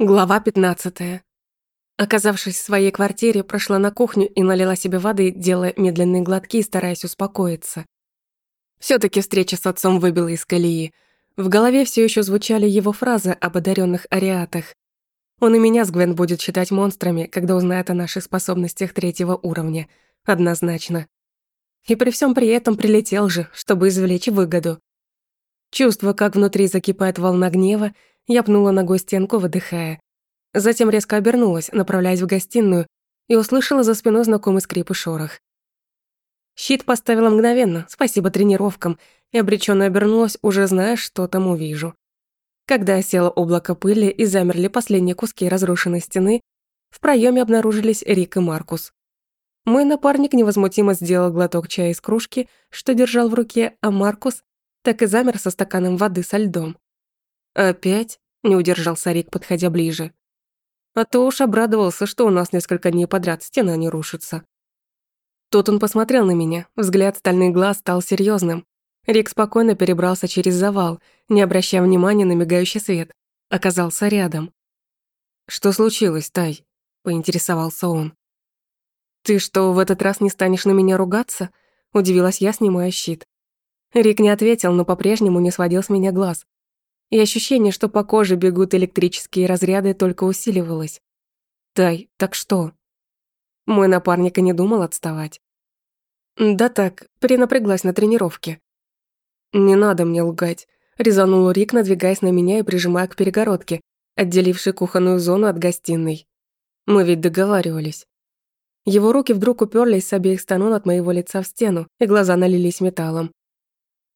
Глава 15. Оказавшись в своей квартире, прошла на кухню и налила себе воды, делая медленные глотки, стараясь успокоиться. все таки встреча с отцом выбила из колеи. В голове все еще звучали его фразы об одаренных ариатах. Он и меня с Гвен будет считать монстрами, когда узнает о наших способностях третьего уровня. Однозначно. И при всем при этом прилетел же, чтобы извлечь выгоду. Чувство, как внутри закипает волна гнева, я пнула ногой стенку, выдыхая. Затем резко обернулась, направляясь в гостиную, и услышала за спиной знакомый скрип и шорох. Щит поставила мгновенно, спасибо тренировкам, и обречённо обернулась, уже зная, что там увижу. Когда осело облако пыли и замерли последние куски разрушенной стены, в проёме обнаружились Рик и Маркус. Мой напарник невозмутимо сделал глоток чая из кружки, что держал в руке, а Маркус так и замер со стаканом воды со льдом. «Опять?» – не удержался Рик, подходя ближе. А то уж обрадовался, что у нас несколько дней подряд стена не рушится. Тут он посмотрел на меня, взгляд стальных глаз стал серьезным. Рик спокойно перебрался через завал, не обращая внимания на мигающий свет. Оказался рядом. «Что случилось, Тай?» – поинтересовался он. «Ты что, в этот раз не станешь на меня ругаться?» – удивилась я, снимая щит. Рик не ответил, но по-прежнему не сводил с меня глаз, и ощущение, что по коже бегут электрические разряды, только усиливалось. «Тай, так что?» Мой напарник и не думал отставать. «Да так, перенапряглась на тренировке». «Не надо мне лгать», — резанул Рик, надвигаясь на меня и прижимая к перегородке, отделившей кухонную зону от гостиной. «Мы ведь договаривались». Его руки вдруг уперлись с обеих сторон от моего лица в стену, и глаза налились металлом.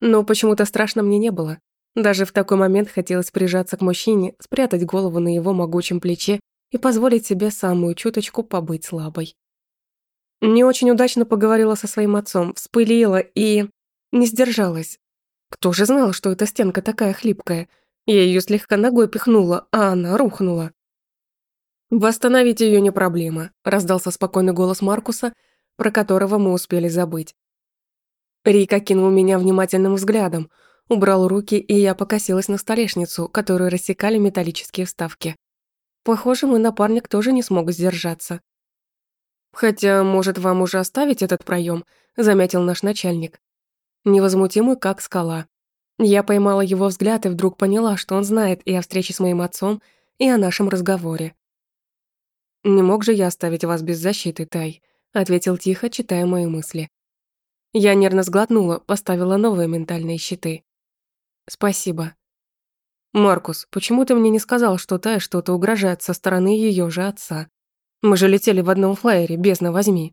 Но почему-то страшно мне не было. Даже в такой момент хотелось прижаться к мужчине, спрятать голову на его могучем плече и позволить себе самую чуточку побыть слабой. Не очень удачно поговорила со своим отцом, вспылила и... не сдержалась. Кто же знал, что эта стенка такая хлипкая? Я ее слегка ногой пихнула, а она рухнула. «Восстановить ее не проблема», – раздался спокойный голос Маркуса, про которого мы успели забыть. Рика кинул меня внимательным взглядом – убрал руки, и я покосилась на столешницу, которую рассекали металлические вставки. Похоже, мой напарник тоже не смог сдержаться. «Хотя, может, вам уже оставить этот проем? заметил наш начальник. Невозмутимый, как скала. Я поймала его взгляд и вдруг поняла, что он знает и о встрече с моим отцом, и о нашем разговоре. «Не мог же я оставить вас без защиты, Тай», — ответил тихо, читая мои мысли. Я нервно сглотнула, поставила новые ментальные щиты. Спасибо. Маркус, почему ты мне не сказал, что Тая что-то угрожает со стороны ее же отца? Мы же летели в одном флайере, бездна возьми.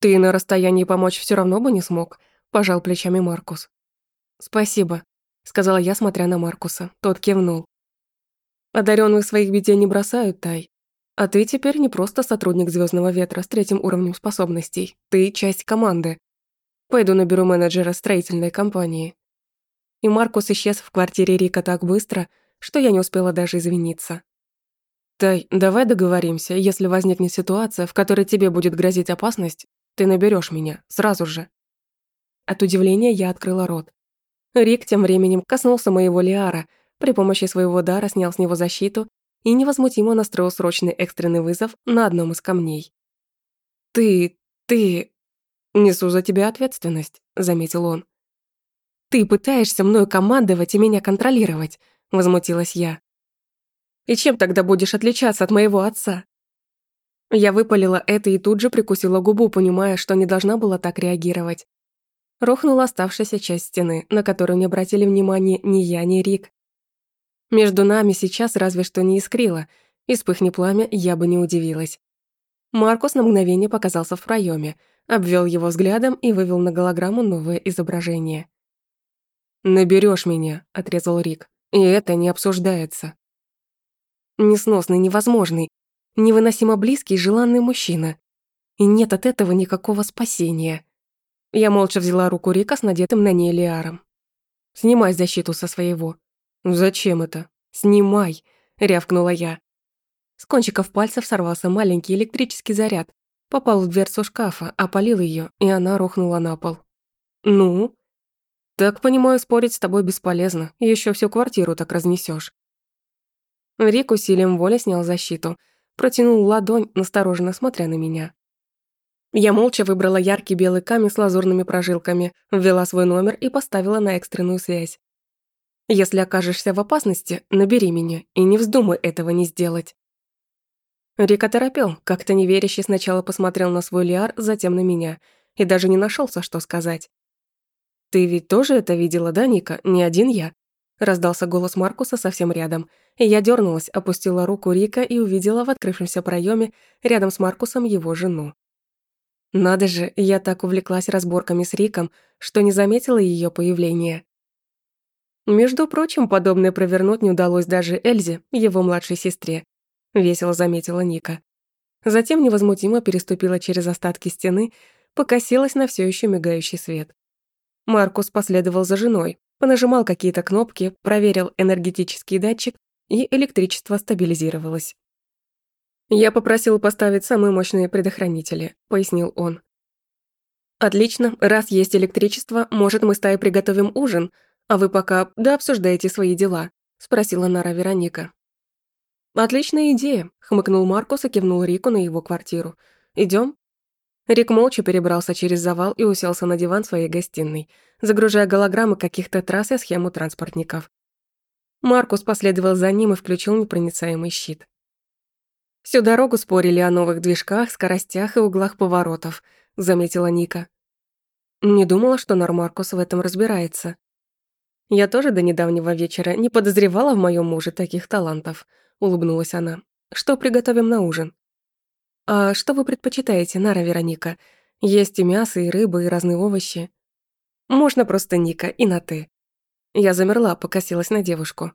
Ты на расстоянии помочь все равно бы не смог, пожал плечами Маркус. Спасибо, сказала я, смотря на Маркуса. Тот кивнул. Одаренных своих беде не бросают, Тай. А ты теперь не просто сотрудник Звездного ветра с третьим уровнем способностей. Ты часть команды. Пойду наберу менеджера строительной компании и Маркус исчез в квартире Рика так быстро, что я не успела даже извиниться. «Тай, давай договоримся, если возникнет ситуация, в которой тебе будет грозить опасность, ты наберешь меня, сразу же». От удивления я открыла рот. Рик тем временем коснулся моего Лиара, при помощи своего дара снял с него защиту и невозмутимо настроил срочный экстренный вызов на одном из камней. «Ты... ты...» «Несу за тебя ответственность», — заметил он. «Ты пытаешься мною командовать и меня контролировать», — возмутилась я. «И чем тогда будешь отличаться от моего отца?» Я выпалила это и тут же прикусила губу, понимая, что не должна была так реагировать. Рухнула оставшаяся часть стены, на которую не обратили внимания ни я, ни Рик. Между нами сейчас разве что не искрило, и вспыхни пламя, я бы не удивилась. Маркус на мгновение показался в проеме, обвел его взглядом и вывел на голограмму новое изображение. «Наберешь меня», — отрезал Рик. «И это не обсуждается». Несносный, невозможный, невыносимо близкий, желанный мужчина. И нет от этого никакого спасения. Я молча взяла руку Рика с надетым на ней лиаром. «Снимай защиту со своего». «Зачем это?» «Снимай», — рявкнула я. С кончиков пальцев сорвался маленький электрический заряд, попал в дверцу шкафа, опалил ее, и она рухнула на пол. «Ну?» Так понимаю, спорить с тобой бесполезно, еще всю квартиру так разнесешь. Рик усилием воли снял защиту, протянул ладонь, настороженно смотря на меня. Я молча выбрала яркий белый камень с лазурными прожилками, ввела свой номер и поставила на экстренную связь. «Если окажешься в опасности, набери меня и не вздумай этого не сделать». Рик оторопел, как-то неверяще сначала посмотрел на свой лиар, затем на меня, и даже не нашелся, что сказать. «Ты ведь тоже это видела, да, Ника? Не один я?» Раздался голос Маркуса совсем рядом, я дернулась, опустила руку Рика и увидела в открывшемся проеме рядом с Маркусом его жену. Надо же, я так увлеклась разборками с Риком, что не заметила ее появления. Между прочим, подобное провернуть не удалось даже Эльзе, его младшей сестре. Весело заметила Ника. Затем невозмутимо переступила через остатки стены, покосилась на все еще мигающий свет. Маркус последовал за женой, понажимал какие-то кнопки, проверил энергетический датчик, и электричество стабилизировалось. «Я попросил поставить самые мощные предохранители», — пояснил он. «Отлично, раз есть электричество, может, мы с Тай приготовим ужин, а вы пока да обсуждаете свои дела», — спросила Нара Вероника. «Отличная идея», — хмыкнул Маркус и кивнул Рику на его квартиру. Идем. Рик молча перебрался через завал и уселся на диван своей гостиной, загружая голограммы каких-то трасс и схему транспортников. Маркус последовал за ним и включил непроницаемый щит. Всю дорогу спорили о новых движках, скоростях и углах поворотов, заметила Ника. Не думала, что Нормаркус в этом разбирается. Я тоже до недавнего вечера не подозревала в моем муже таких талантов, улыбнулась она. Что приготовим на ужин? А что вы предпочитаете, Нара Вероника? Есть и мясо, и рыба, и разные овощи. Можно просто Ника и на «ты». Я замерла, покосилась на девушку.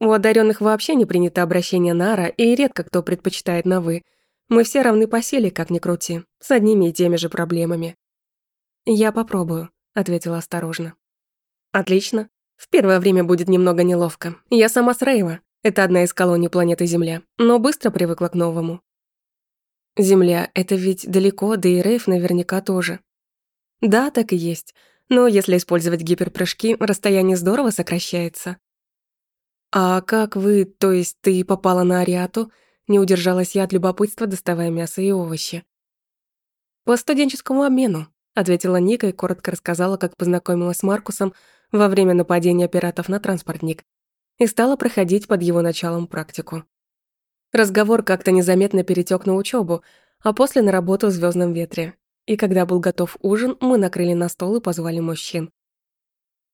У одаренных вообще не принято обращение Нара, и редко кто предпочитает на «вы». Мы все равны по силе, как ни крути, с одними и теми же проблемами. «Я попробую», — ответила осторожно. «Отлично. В первое время будет немного неловко. Я сама с Рейва. Это одна из колоний планеты Земля, но быстро привыкла к новому». «Земля — это ведь далеко, да и Рейв наверняка тоже». «Да, так и есть. Но если использовать гиперпрыжки, расстояние здорово сокращается. «А как вы, то есть ты попала на Ариату?» Не удержалась я от любопытства, доставая мясо и овощи. «По студенческому обмену», — ответила Ника и коротко рассказала, как познакомилась с Маркусом во время нападения пиратов на транспортник и стала проходить под его началом практику. Разговор как-то незаметно перетек на учебу, а после на работу в звездном ветре. И когда был готов ужин, мы накрыли на стол и позвали мужчин.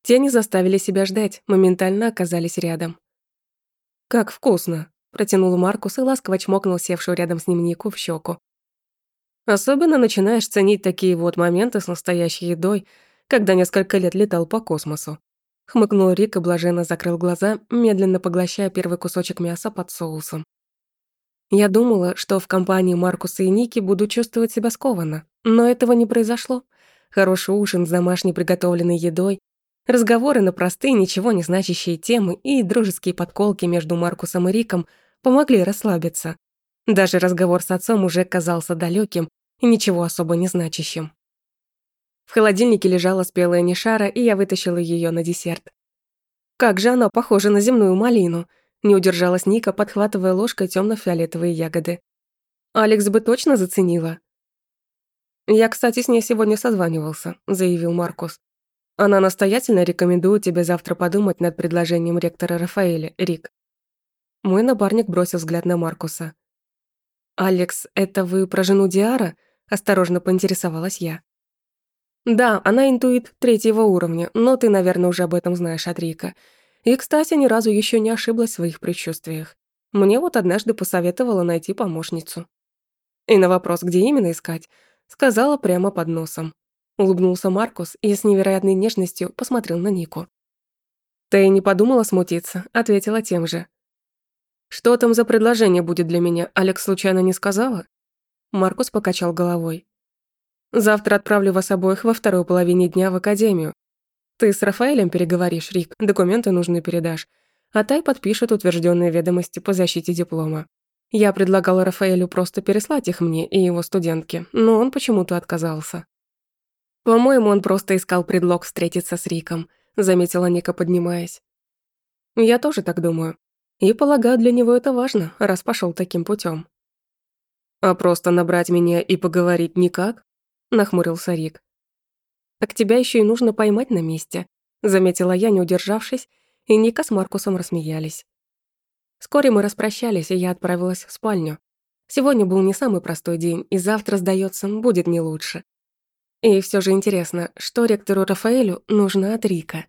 Те не заставили себя ждать, моментально оказались рядом. «Как вкусно!» – протянул Маркус и ласково чмокнул севшую рядом с ним Нику в щеку. Особенно начинаешь ценить такие вот моменты с настоящей едой, когда несколько лет летал по космосу. Хмыкнул Рик и блаженно закрыл глаза, медленно поглощая первый кусочек мяса под соусом. Я думала, что в компании Маркуса и Ники буду чувствовать себя скованно, но этого не произошло. Хороший ужин с домашней приготовленной едой, Разговоры на простые, ничего не значащие темы и дружеские подколки между Маркусом и Риком помогли расслабиться. Даже разговор с отцом уже казался далеким и ничего особо не значащим. В холодильнике лежала спелая нишара, и я вытащила ее на десерт. Как же она похожа на земную малину, не удержалась Ника, подхватывая ложкой темно фиолетовые ягоды. Алекс бы точно заценила. «Я, кстати, с ней сегодня созванивался», — заявил Маркус. Она настоятельно рекомендует тебе завтра подумать над предложением ректора Рафаэля, Рик. Мой напарник бросил взгляд на Маркуса. «Алекс, это вы про жену Диара?» – осторожно поинтересовалась я. «Да, она интуит третьего уровня, но ты, наверное, уже об этом знаешь от Рика. И, кстати, ни разу еще не ошиблась в своих предчувствиях. Мне вот однажды посоветовала найти помощницу. И на вопрос, где именно искать, сказала прямо под носом. Улыбнулся Маркус и с невероятной нежностью посмотрел на Нику. «Ты не подумала смутиться?» – ответила тем же. «Что там за предложение будет для меня? Алекс случайно не сказала?» Маркус покачал головой. «Завтра отправлю вас обоих во второй половине дня в академию. Ты с Рафаэлем переговоришь, Рик, документы нужные передашь, а Тай подпишет утвержденные ведомости по защите диплома. Я предлагала Рафаэлю просто переслать их мне и его студентке, но он почему-то отказался. «По-моему, он просто искал предлог встретиться с Риком», заметила Ника, поднимаясь. «Я тоже так думаю. И, полагаю, для него это важно, раз пошел таким путем. «А просто набрать меня и поговорить никак?» — нахмурился Рик. «Так тебя еще и нужно поймать на месте», — заметила я, не удержавшись, и Ника с Маркусом рассмеялись. Вскоре мы распрощались, и я отправилась в спальню. Сегодня был не самый простой день, и завтра, сдается, будет не лучше. И все же интересно, что ректору Рафаэлю нужно от Рика.